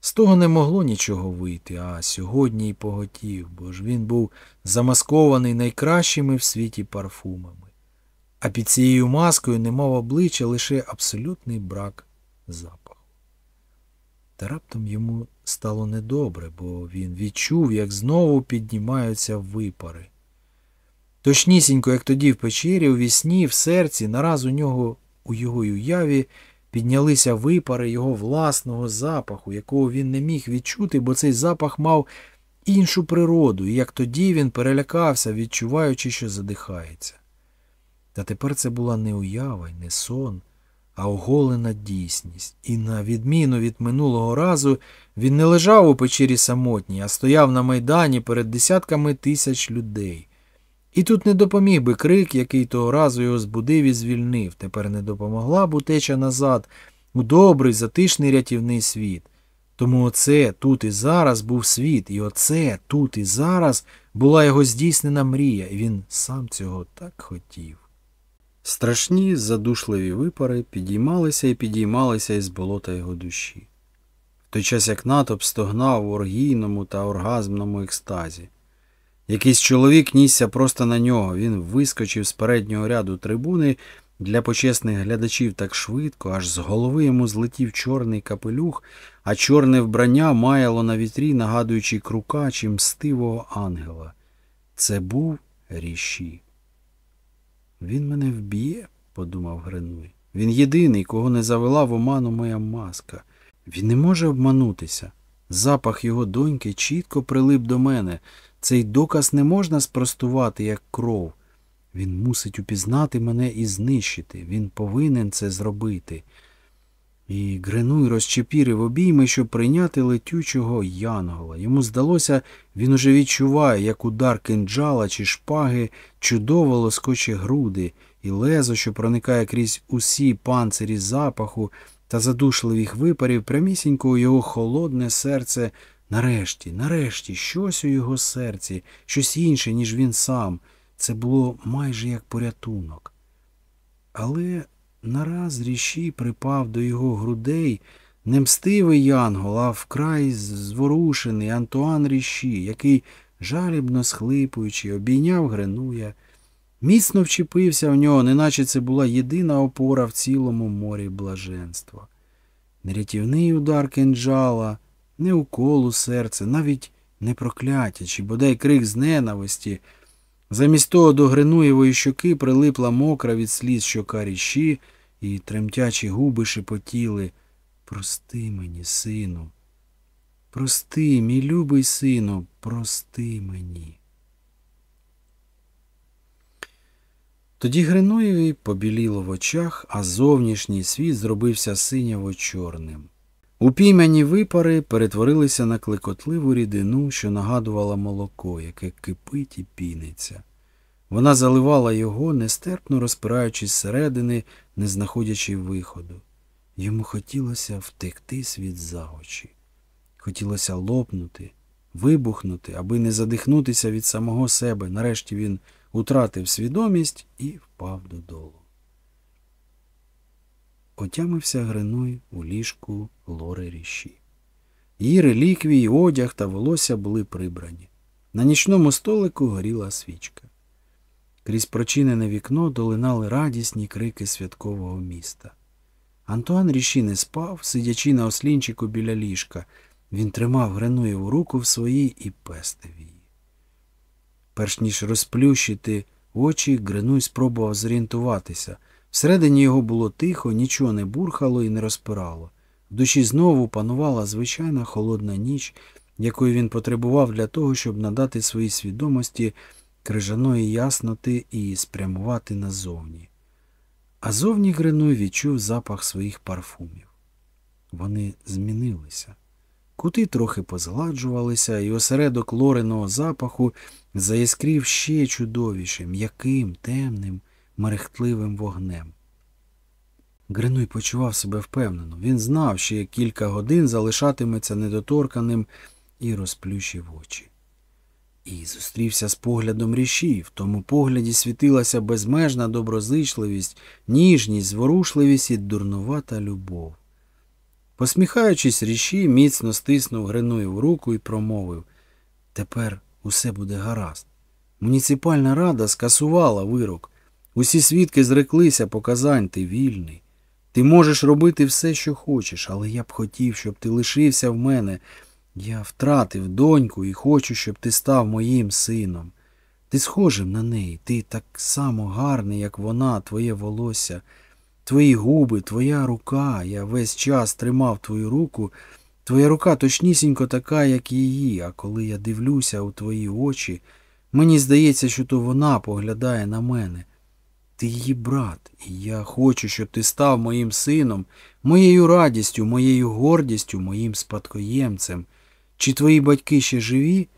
З того не могло нічого вийти, а сьогодні й поготів, бо ж він був замаскований найкращими в світі парфумами. А під цією маскою не мав обличчя лише абсолютний брак запаху. Та раптом йому стало недобре, бо він відчув, як знову піднімаються випари. Точнісінько, як тоді в печері, у вісні, в серці, нараз у нього у його уяві піднялися випари його власного запаху, якого він не міг відчути, бо цей запах мав іншу природу, і як тоді він перелякався, відчуваючи, що задихається. Та тепер це була не уява не сон, а оголена дійсність, і, на відміну від минулого разу, він не лежав у печері самотній, а стояв на майдані перед десятками тисяч людей. І тут не допоміг би крик, який того разу його збудив і звільнив. Тепер не допомогла б утеча назад у добрий, затишний рятівний світ. Тому оце тут і зараз був світ, і оце тут і зараз була його здійснена мрія, і він сам цього так хотів. Страшні, задушливі випари підіймалися і підіймалися із болота його душі. В той час як натовп стогнав у оргійному та оргазмному екстазі. Якийсь чоловік нісся просто на нього. Він вискочив з переднього ряду трибуни для почесних глядачів так швидко, аж з голови йому злетів чорний капелюх, а чорне вбрання маяло на вітрі, нагадуючи крука чи мстивого ангела. Це був ріші. Він мене вб'є, подумав Гринуй. Він єдиний, кого не завела в оману моя маска. Він не може обманутися. Запах його доньки чітко прилип до мене. Цей доказ не можна спростувати, як кров. Він мусить упізнати мене і знищити. Він повинен це зробити. І Гринуй розчепірив обійми, щоб прийняти летючого янгола. Йому здалося, він уже відчуває, як удар кинджала чи шпаги чудово лоскоче груди, і лезо, що проникає крізь усі панцирі запаху та задушливих випарів, прямісінько у його холодне серце. Нарешті, нарешті, щось у його серці, щось інше, ніж він сам. Це було майже як порятунок. Але нараз ріші припав до його грудей не мстивий янгол, а вкрай зворушений Антуан Ріші, який, жалібно схлипуючи, обійняв Гренуя, міцно вчепився в нього, неначе це була єдина опора в цілому морі блаженства. Нерятівний удар кинджала, не укол у серце, навіть не прокляття, чи бодай крик з ненависті. Замість того до Гринуєвої щоки прилипла мокра від сліз щока ріші, і тремтячі губи шепотіли. Прости мені, сину, прости, мій любий сину, прости мені. Тоді Гринуєві побіліло в очах, а зовнішній світ зробився синяво чорним. Упіймані випари перетворилися на клекотливу рідину, що нагадувала молоко, яке кипить і піниться. Вона заливала його, нестерпно розпираючись зсередини, не знаходячи виходу. Йому хотілося втекти світ за очі. Хотілося лопнути, вибухнути, аби не задихнутися від самого себе. Нарешті він утратив свідомість і впав додолу. Отямився Гринуй у ліжку лори ріші. Її реліквії, одяг та волосся були прибрані. На нічному столику горіла свічка. Крізь прочинене вікно долинали радісні крики святкового міста. Антуан Ріші не спав, сидячи на ослінчику біля ліжка. Він тримав Гринуєву руку в своїй і пестив її. Перш ніж розплющити очі, Гринуй спробував зорієнтуватися. Всередині його було тихо, нічого не бурхало і не розпирало. В душі знову панувала звичайна холодна ніч, якої він потребував для того, щоб надати своїй свідомості крижаної ясноти і спрямувати назовні. А зовні Гринуй відчув запах своїх парфумів. Вони змінилися. Кути трохи позгладжувалися, і осередок лореного запаху заіскрів ще чудовішим, м'яким, темним, мерехтливим вогнем. Гринуй почував себе впевнено. Він знав, що кілька годин залишатиметься недоторканим і розплющив очі. І зустрівся з поглядом ріші. В тому погляді світилася безмежна доброзичливість, ніжність, зворушливість і дурнувата любов. Посміхаючись, ріші, міцно стиснув Гринуєв руку і промовив Тепер усе буде гаразд. Муніципальна рада скасувала вирок. Усі свідки зреклися показань, ти вільний. Ти можеш робити все, що хочеш, але я б хотів, щоб ти лишився в мене. Я втратив доньку і хочу, щоб ти став моїм сином. Ти схожим на неї, ти так само гарний, як вона, твоє волосся, твої губи, твоя рука. Я весь час тримав твою руку. Твоя рука точнісінько така, як її, а коли я дивлюся у твої очі, мені здається, що то вона поглядає на мене. Ти її брат, і я хочу, щоб ти став моїм сином, моєю радістю, моєю гордістю, моїм спадкоємцем. Чи твої батьки ще живі?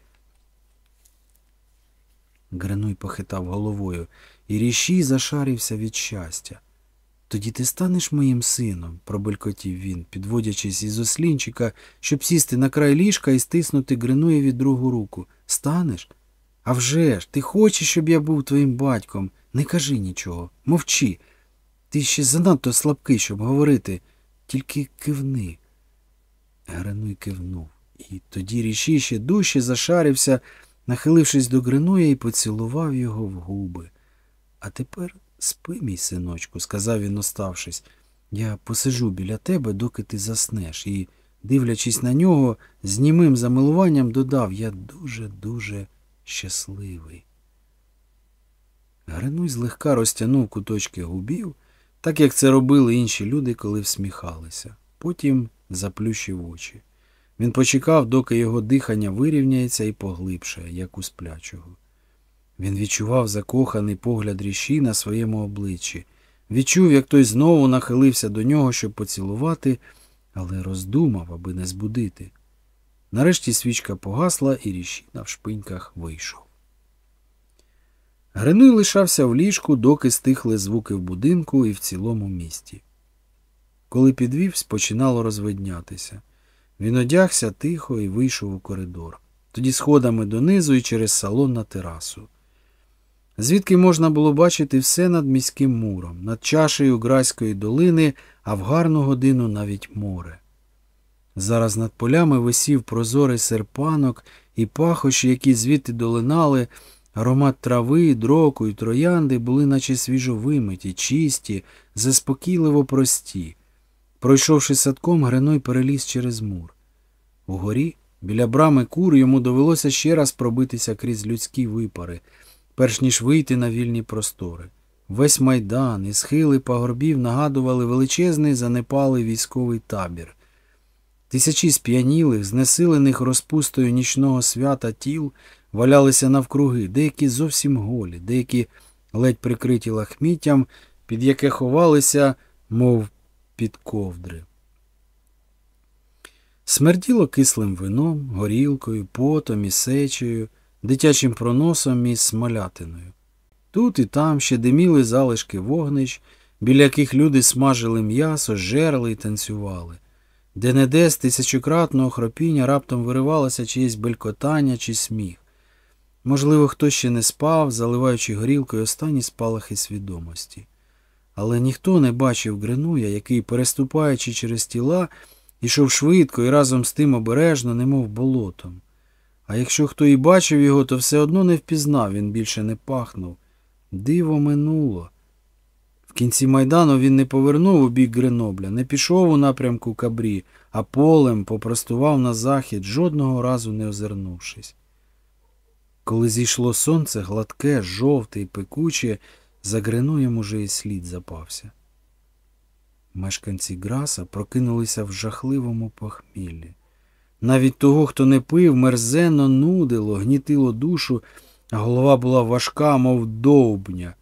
Гренуй похитав головою, і ріші зашарився від щастя. Тоді ти станеш моїм сином, пробелькотів він, підводячись із ослінчика, щоб сісти на край ліжка і стиснути Гринуєві другу руку. Станеш? А вже ж, ти хочеш, щоб я був твоїм батьком. Не кажи нічого, мовчи. Ти ще занадто слабкий, щоб говорити, тільки кивни. Гринуй кивнув, і тоді ріші ще дужче зашарився, нахилившись до Гринуя і поцілував його в губи. А тепер спи, мій синочку, сказав він, оставшись. Я посижу біля тебе, доки ти заснеш, і, дивлячись на нього, з німим замилуванням додав Я дуже-дуже щасливий. Гринуй злегка розтягнув куточки губів, так як це робили інші люди, коли всміхалися. Потім заплющив очі. Він почекав, доки його дихання вирівняється і поглибшає, як у сплячого. Він відчував закоханий погляд ріші на своєму обличчі, відчув, як той знову нахилився до нього, щоб поцілувати, але роздумав, аби не збудити. Нарешті свічка погасла, і ріші на вшпиньках вийшов. Гринуй лишався в ліжку, доки стихли звуки в будинку і в цілому місті. Коли підвівсь, починало розвиднятися. Він одягся тихо і вийшов у коридор, тоді сходами донизу і через салон на терасу. Звідки можна було бачити все над міським муром, над чашею Грайської долини, а в гарну годину навіть море. Зараз над полями висів прозорий серпанок і пахощі, які звідти долинали, аромат трави, дроку і троянди були наче свіжо вимиті, чисті, заспокійливо прості. Пройшовши садком, Гриной переліз через мур. Угорі, біля брами кур, йому довелося ще раз пробитися крізь людські випари, перш ніж вийти на вільні простори. Весь майдан і схили пагорбів нагадували величезний занепалий військовий табір. Тисячі сп'янілих, знесилених розпустою нічного свята тіл валялися навкруги, деякі зовсім голі, деякі ледь прикриті лахміттям, під яке ховалися, мов під ковдри. Смерділо кислим вином, горілкою, потом і сечею, дитячим проносом і смолятиною. Тут і там ще диміли залишки вогнищ, біля яких люди смажили м'ясо, жерли і танцювали. Де-не-де з тисячократного хропіння раптом виривалося чиєсь белькотання чи сміх. Можливо, хтось ще не спав, заливаючи горілкою останні спалахи свідомості. Але ніхто не бачив Гринуя, який, переступаючи через тіла, ішов швидко і разом з тим обережно, немов болотом. А якщо хто і бачив його, то все одно не впізнав, він більше не пахнув. Диво минуло. В кінці майдану він не повернув у бік Гренобля, не пішов у напрямку кабрі, а полем попростував на захід, жодного разу не озирнувшись. Коли зійшло сонце, гладке, жовте і пекуче, за Гринуєм уже і слід запався. Мешканці Граса прокинулися в жахливому похміллі. Навіть того, хто не пив, мерзенно нудило, гнітило душу, а голова була важка, мов довбня.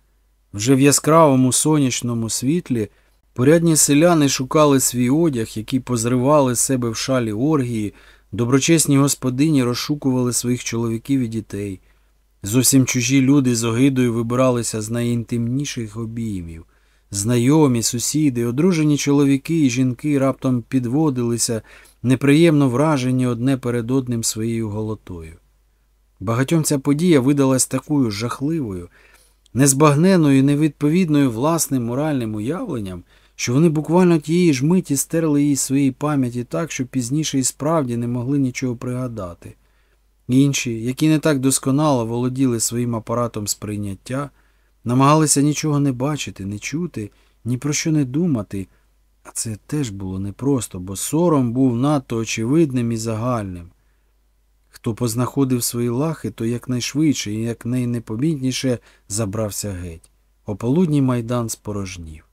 Вже в яскравому сонячному світлі порядні селяни шукали свій одяг, який позривали себе в шалі оргії, доброчесні господині розшукували своїх чоловіків і дітей. Зовсім чужі люди з огидою вибиралися з найінтимніших обіймів. Знайомі, сусіди, одружені чоловіки і жінки раптом підводилися, неприємно вражені одне перед одним своєю голотою. Багатьом ця подія видалась такою жахливою, незбагненою і невідповідною власним моральним уявленням, що вони буквально тієї ж миті стерли її з своєї пам'яті так, що пізніше і справді не могли нічого пригадати. Інші, які не так досконало володіли своїм апаратом сприйняття, намагалися нічого не бачити, не чути, ні про що не думати, а це теж було непросто, бо сором був надто очевидним і загальним. Хто познаходив свої лахи, то якнайшвидше і якнайнепомітніше забрався геть. Ополудній майдан спорожнів.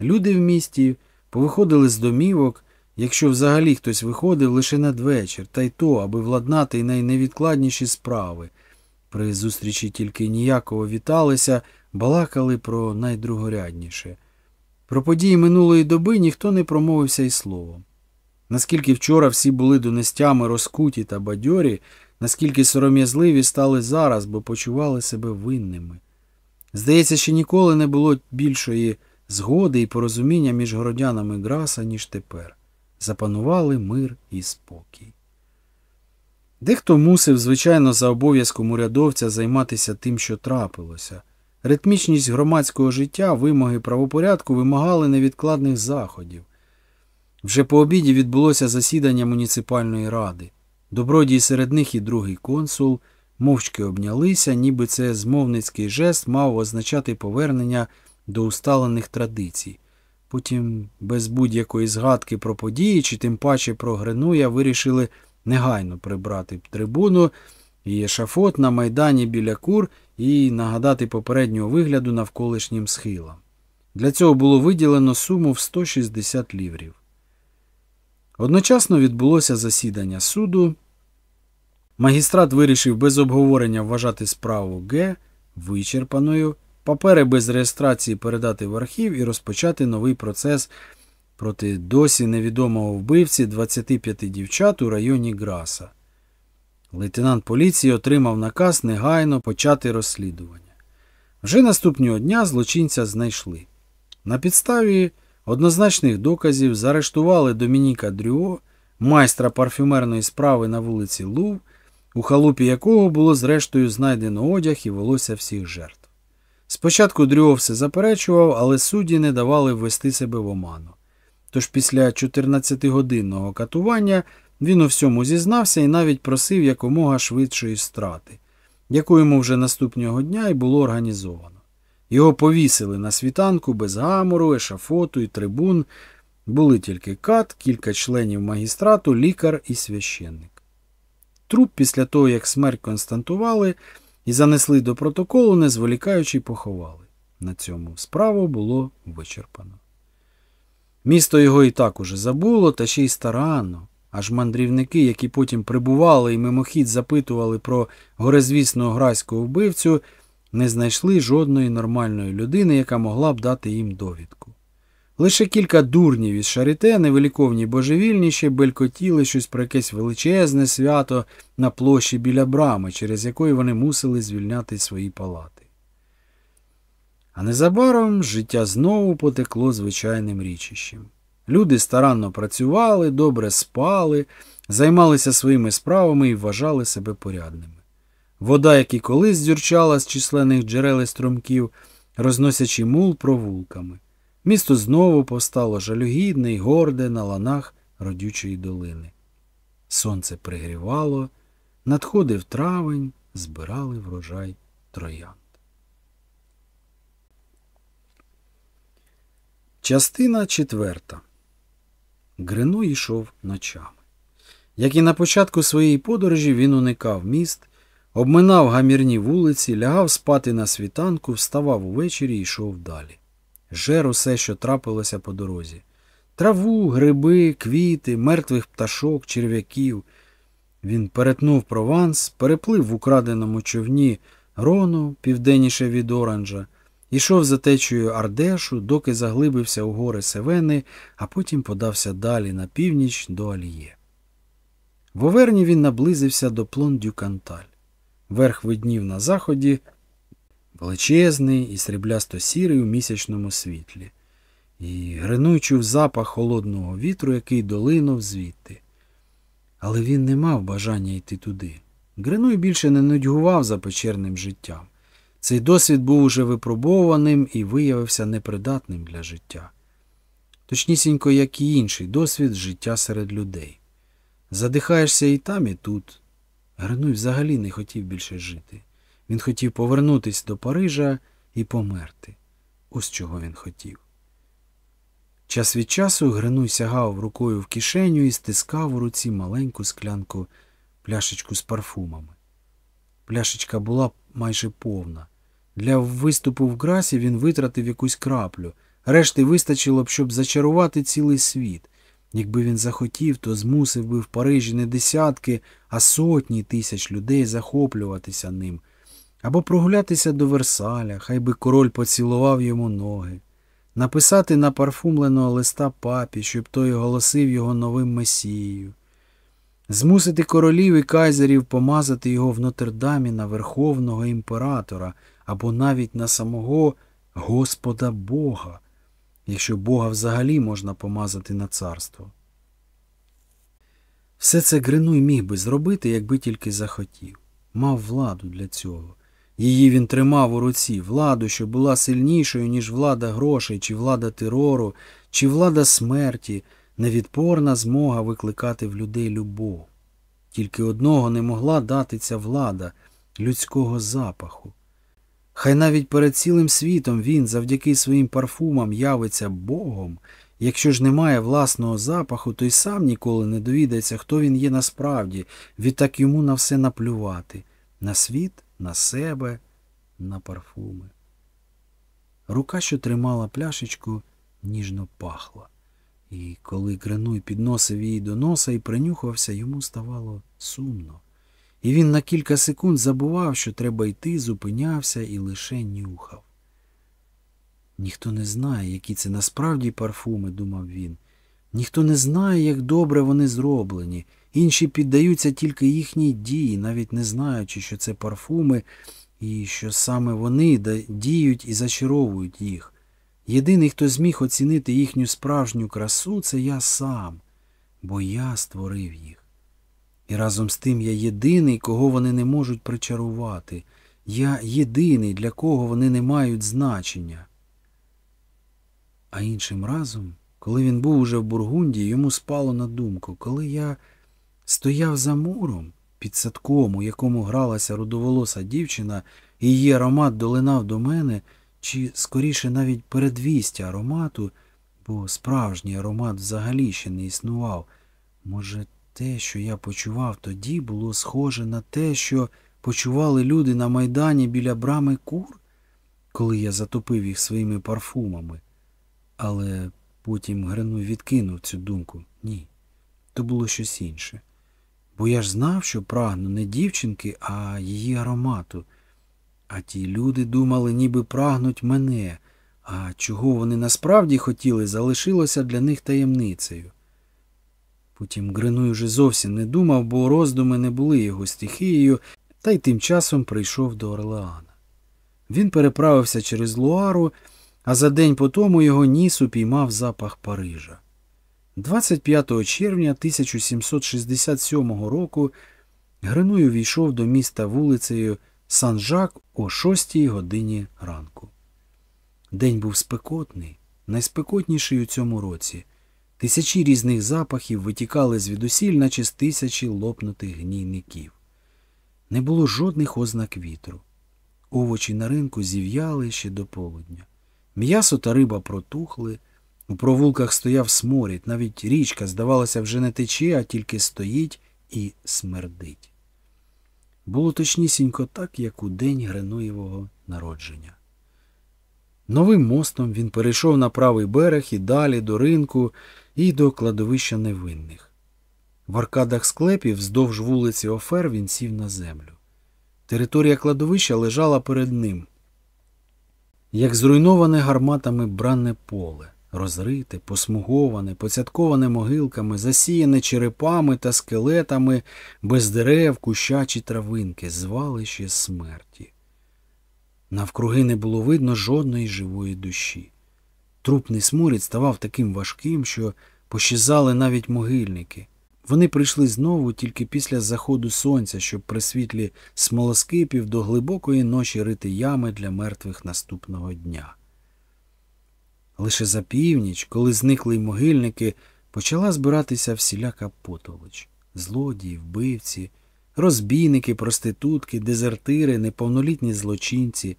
Люди в місті повиходили з домівок, якщо взагалі хтось виходив лише надвечір, та й то, аби владнати найневідкладніші справи. При зустрічі тільки ніяково віталися, балакали про найдругорядніше. Про події минулої доби ніхто не промовився й словом. Наскільки вчора всі були донестями розкуті та бадьорі, наскільки сором'язливі стали зараз, бо почували себе винними. Здається, ще ніколи не було більшої згоди і порозуміння між городянами Граса, ніж тепер. Запанували мир і спокій. Дехто мусив, звичайно, за обов'язком урядовця займатися тим, що трапилося. Ритмічність громадського життя, вимоги правопорядку вимагали невідкладних заходів. Вже по обіді відбулося засідання муніципальної ради. Добродій серед них і другий консул мовчки обнялися, ніби це змовницький жест мав означати повернення до усталених традицій. Потім, без будь-якої згадки про події, чи тим паче про Гринуя, вирішили негайно прибрати трибуну і ешафот на майдані біля кур і нагадати попереднього вигляду навколишнім схилам. Для цього було виділено суму в 160 ліврів. Одночасно відбулося засідання суду. Магістрат вирішив без обговорення вважати справу Г вичерпаною, папери без реєстрації передати в архів і розпочати новий процес проти досі невідомого вбивці 25 дівчат у районі Граса. Лейтенант поліції отримав наказ негайно почати розслідування. Вже наступного дня злочинця знайшли. На підставі однозначних доказів заарештували Домініка Дрюо, майстра парфюмерної справи на вулиці Лув, у халупі якого було зрештою знайдено одяг і волосся всіх жертв. Спочатку Дрюо все заперечував, але судді не давали ввести себе в оману. Тож після 14-годинного катування він у всьому зізнався і навіть просив якомога швидшої страти, яку йому вже наступного дня й було організовано. Його повісили на світанку без гамору, ешафоту і трибун. Були тільки кат, кілька членів магістрату, лікар і священник. Труп після того, як смерть константували і занесли до протоколу, не зволікаючи поховали. На цьому справу було вичерпано. Місто його і так уже забуло, та ще й старанно. Аж мандрівники, які потім прибували і мимохідь запитували про горизвісного граського вбивцю, не знайшли жодної нормальної людини, яка могла б дати їм довідку. Лише кілька дурнів із шарите, невеликовні божевільні, ще белькотіли щось про якесь величезне свято на площі біля брами, через якої вони мусили звільняти свої палати. А незабаром життя знову потекло звичайним річищем. Люди старанно працювали, добре спали, займалися своїми справами і вважали себе порядними. Вода, як і колись дзюрчала з численних джерел і струмків, розносячи мул провулками. Місто знову повстало жалюгідне й горде на ланах родючої долини. Сонце пригрівало, надходив травень, збирали врожай троянд. Частина четверта. Грино йшов ночами. Як і на початку своєї подорожі, він уникав міст, обминав гамірні вулиці, лягав спати на світанку, вставав увечері і йшов далі. Жер усе, що трапилося по дорозі. Траву, гриби, квіти, мертвих пташок, черв'яків. Він перетнув Прованс, переплив в украденому човні рону, південніше від Оранжа, Ішов за течею Ардешу, доки заглибився у гори Севени, а потім подався далі на північ до Аліє. В Оверні він наблизився до Плон-Дюканталь. Верх виднів на заході, величезний і сріблясто сірий у місячному світлі, і Гринуй чув запах холодного вітру, який долинув звідти. Але він не мав бажання йти туди. Гринуй більше не нудьгував за печерним життям. Цей досвід був уже випробованим і виявився непридатним для життя. точнісінько, як і інший досвід життя серед людей. Задихаєшся і там, і тут. Гринуй взагалі не хотів більше жити. Він хотів повернутися до Парижа і померти. Ось чого він хотів. Час від часу Гринуй сягав рукою в кишеню і стискав у руці маленьку склянку пляшечку з парфумами. Пляшечка була майже повна. Для виступу в грасі він витратив якусь краплю. Решти вистачило б, щоб зачарувати цілий світ. Якби він захотів, то змусив би в Парижі не десятки, а сотні тисяч людей захоплюватися ним. Або прогулятися до Версаля, хай би король поцілував йому ноги, написати на парфумленого листа папі, щоб той оголосив його новим месією, змусити королів і кайзерів помазати його в Нотр-Дамі на верховного імператора або навіть на самого Господа Бога, якщо Бога взагалі можна помазати на царство. Все це Гринуй міг би зробити, якби тільки захотів. Мав владу для цього. Її він тримав у руці, владу, що була сильнішою, ніж влада грошей, чи влада терору, чи влада смерті, невідпорна змога викликати в людей любов. Тільки одного не могла дати ця влада людського запаху. Хай навіть перед цілим світом він завдяки своїм парфумам явиться Богом, якщо ж немає власного запаху, то й сам ніколи не довідається, хто він є насправді, відтак йому на все наплювати на світ, на себе, на парфуми. Рука, що тримала пляшечку, ніжно пахла, і коли Гринуй підносив її до носа і принюхався, йому ставало сумно. І він на кілька секунд забував, що треба йти, зупинявся і лише нюхав. Ніхто не знає, які це насправді парфуми, думав він. Ніхто не знає, як добре вони зроблені. Інші піддаються тільки їхній дії, навіть не знаючи, що це парфуми, і що саме вони діють і зачаровують їх. Єдиний, хто зміг оцінити їхню справжню красу, це я сам, бо я створив їх. І разом з тим я єдиний, кого вони не можуть причарувати. Я єдиний, для кого вони не мають значення. А іншим разом, коли він був уже в Бургундії, йому спало на думку, коли я стояв за муром під садком, у якому гралася рудоволоса дівчина, і її аромат долинав до мене, чи скоріше навіть передвістя аромату, бо справжній аромат взагалі ще не існував. Може, те, що я почував тоді, було схоже на те, що почували люди на майдані біля брами кур, коли я затопив їх своїми парфумами. Але потім Гринуй відкинув цю думку. Ні, то було щось інше. Бо я ж знав, що прагну не дівчинки, а її аромату. А ті люди думали, ніби прагнуть мене, а чого вони насправді хотіли, залишилося для них таємницею. Потім Гринуй уже зовсім не думав, бо роздуми не були його стихією, та й тим часом прийшов до Орлеана. Він переправився через Луару, а за день по тому його ніс упіймав запах Парижа. 25 червня 1767 року Гринуй увійшов до міста вулицею Сан-Жак о 6 годині ранку. День був спекотний, найспекотніший у цьому році. Тисячі різних запахів витікали звідусіль, наче з тисячі лопнутих гнійників. Не було жодних ознак вітру. Овочі на ринку зів'яли ще до полудня. М'ясо та риба протухли. У провулках стояв сморід, навіть річка, здавалося, вже не тече, а тільки стоїть і смердить. Було точнісінько так, як у день Гринуєвого народження. Новим мостом він перейшов на правий берег і далі до ринку і до кладовища невинних. В аркадах склепів вздовж вулиці Офер він сів на землю. Територія кладовища лежала перед ним, як зруйноване гарматами бранне поле, розрите, посмуговане, поцятковане могилками, засіяне черепами та скелетами, без дерев, кущачі травинки, звалище смерті. Навкруги не було видно жодної живої душі. Трупний сморід ставав таким важким, що пощизали навіть могильники. Вони прийшли знову тільки після заходу сонця, щоб при світлі смолоскипів до глибокої ночі рити ями для мертвих наступного дня. Лише за північ, коли зникли й могильники, почала збиратися всіляка потолоч. Злодії, вбивці, розбійники, проститутки, дезертири, неповнолітні злочинці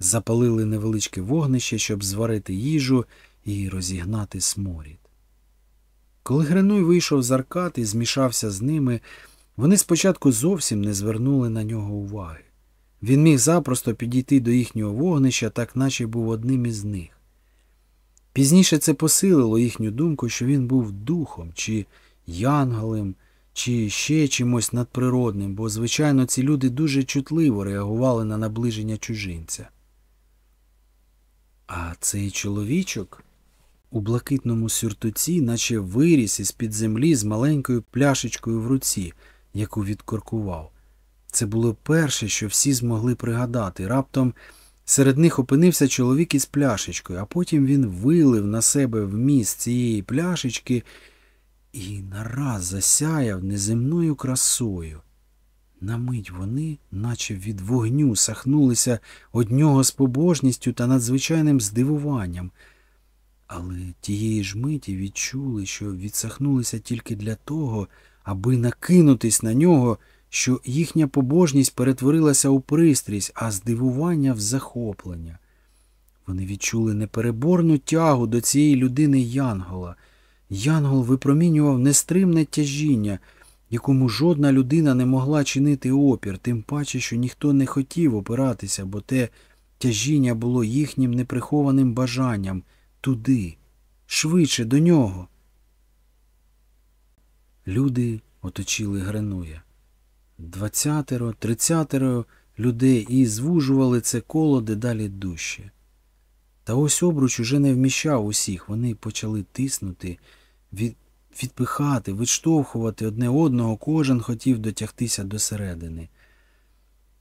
запалили невеличке вогнище, щоб зварити їжу і розігнати сморід. Коли Гринуй вийшов з аркад і змішався з ними, вони спочатку зовсім не звернули на нього уваги. Він міг запросто підійти до їхнього вогнища, так наче був одним із них. Пізніше це посилило їхню думку, що він був духом, чи янголем, чи ще чимось надприродним, бо, звичайно, ці люди дуже чутливо реагували на наближення чужинця. А цей чоловічок у блакитному сюртуці, наче виріс із під землі з маленькою пляшечкою в руці, яку відкоркував. Це було перше, що всі змогли пригадати. Раптом серед них опинився чоловік із пляшечкою, а потім він вилив на себе вміст цієї пляшечки і нараз засяяв неземною красою. На мить вони, наче від вогню, сахнулися од нього з побожністю та надзвичайним здивуванням, але тієї ж миті відчули, що відсахнулися тільки для того, аби накинутись на нього, що їхня побожність перетворилася у пристрість, а здивування в захоплення. Вони відчули непереборну тягу до цієї людини Янгола. Янгол випромінював нестримне тяжіння, якому жодна людина не могла чинити опір, тим паче, що ніхто не хотів опиратися, бо те тяжіння було їхнім неприхованим бажанням туди, швидше до нього. Люди оточили Гренуя. Двадцятеро, тридцятеро людей і звужували це коло дедалі дужче. Та ось обруч уже не вміщав усіх, вони почали тиснути, від, відпихати, відштовхувати одне одного, кожен хотів дотягтися до середини.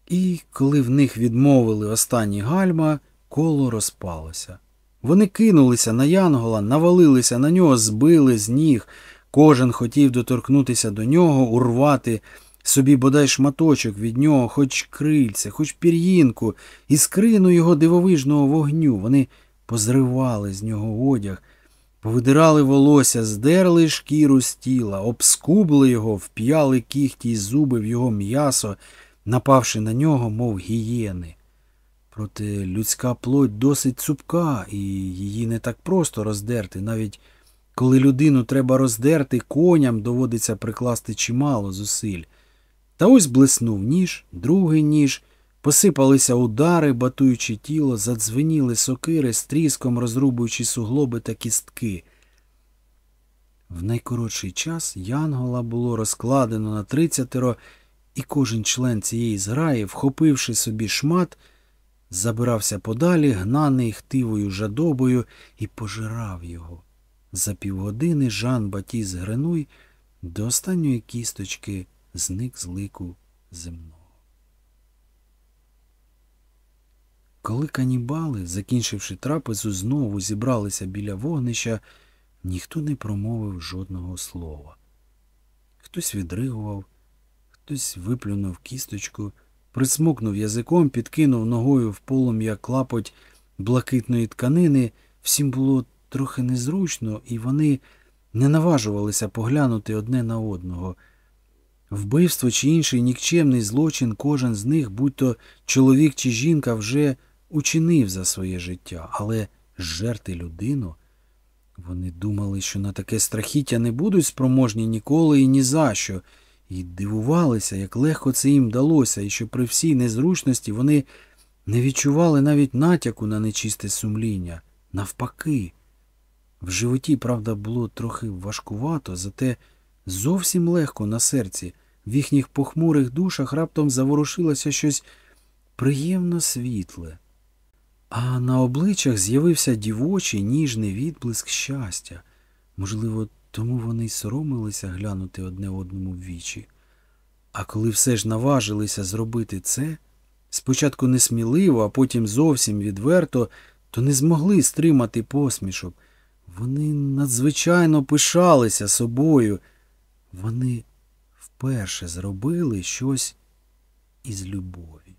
І коли в них відмовили останні гальма, коло розпалося. Вони кинулися на Янгола, навалилися на нього, збили з ніг. Кожен хотів доторкнутися до нього, урвати собі бодай шматочок від нього, хоч крильце, хоч пір'їнку, і скрину його дивовижного вогню. Вони позривали з нього одяг, повидирали волосся, здерли шкіру з тіла, обскубли його, вп'яли кіхті й зуби в його м'ясо, напавши на нього, мов гієни. Проте людська плоть досить цупка, і її не так просто роздерти. Навіть коли людину треба роздерти, коням доводиться прикласти чимало зусиль. Та ось блиснув ніж, другий ніж, посипалися удари, батуючи тіло, задзвеніли сокири, з тріском розрубуючи суглоби та кістки. В найкоротший час Янгола було розкладено на тридцятеро, і кожен член цієї зграї, вхопивши собі шмат, забирався подалі, гнаний хтивою жадобою, і пожирав його. За півгодини Жан Батіс Гренуй до останньої кісточки зник з лику земного. Коли канібали, закінчивши трапезу, знову зібралися біля вогнища, ніхто не промовив жодного слова. Хтось відригував, хтось виплюнув кісточку, присмокнув язиком, підкинув ногою в полум'я клапоть блакитної тканини. Всім було трохи незручно, і вони не наважувалися поглянути одне на одного. Вбивство чи інший нікчемний злочин кожен з них, будь то чоловік чи жінка, вже учинив за своє життя, але жерти людину. Вони думали, що на таке страхіття не будуть спроможні ніколи і ні за що, і дивувалися, як легко це їм далося, і що при всій незручності вони не відчували навіть натяку на нечисте сумління. Навпаки, в животі, правда, було трохи важкувато, зате зовсім легко на серці. В їхніх похмурих душах раптом заворушилося щось приємно світле, а на обличчях з'явився дівочий ніжний відблиск щастя. Можливо, тому вони й соромилися глянути одне одному в вічі. А коли все ж наважилися зробити це, спочатку несміливо, а потім зовсім відверто, то не змогли стримати посмішок. Вони надзвичайно пишалися собою. Вони вперше зробили щось із любові.